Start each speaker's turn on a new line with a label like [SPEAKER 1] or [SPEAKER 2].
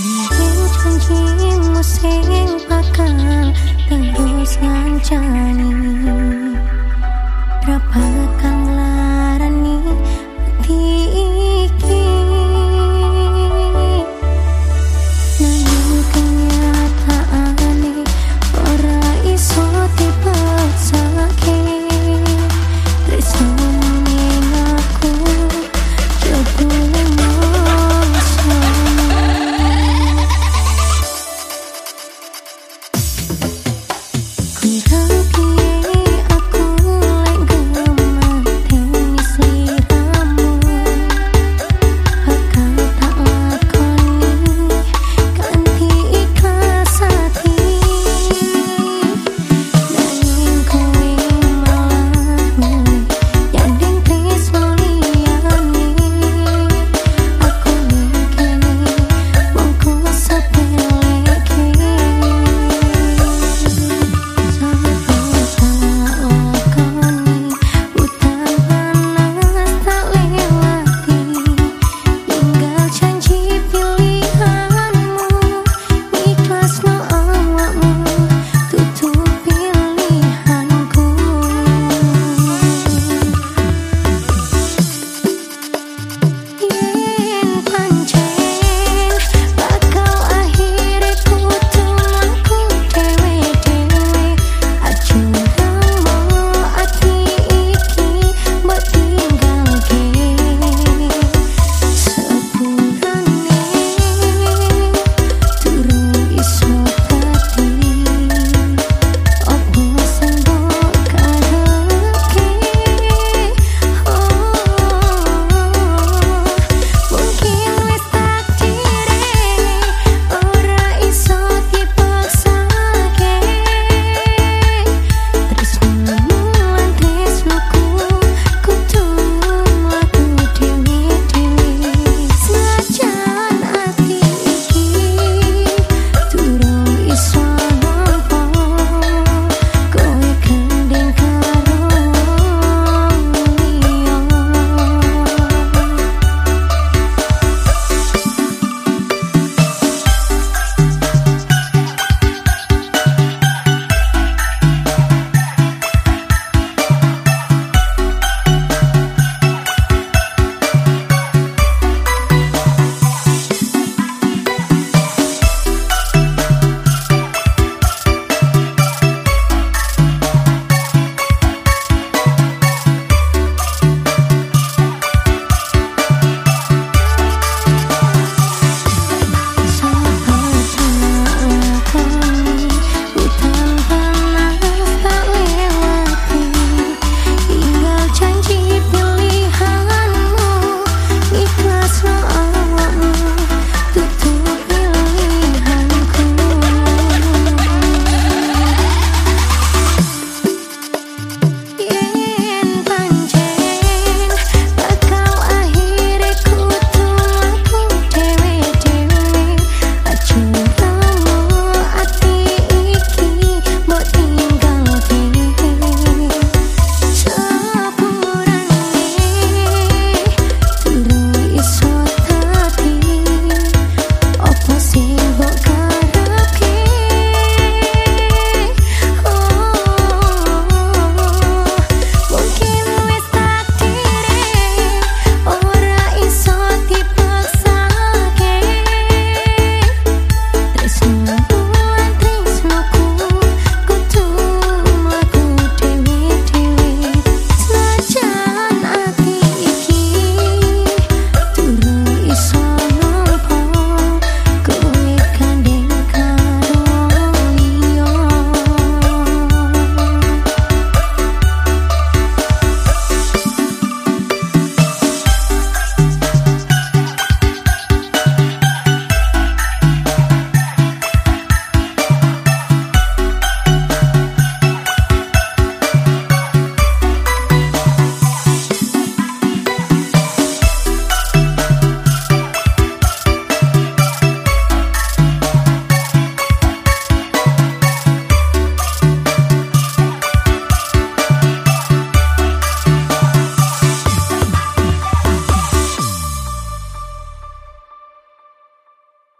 [SPEAKER 1] Ingin janjimu sing bakal terus ngancani Berapa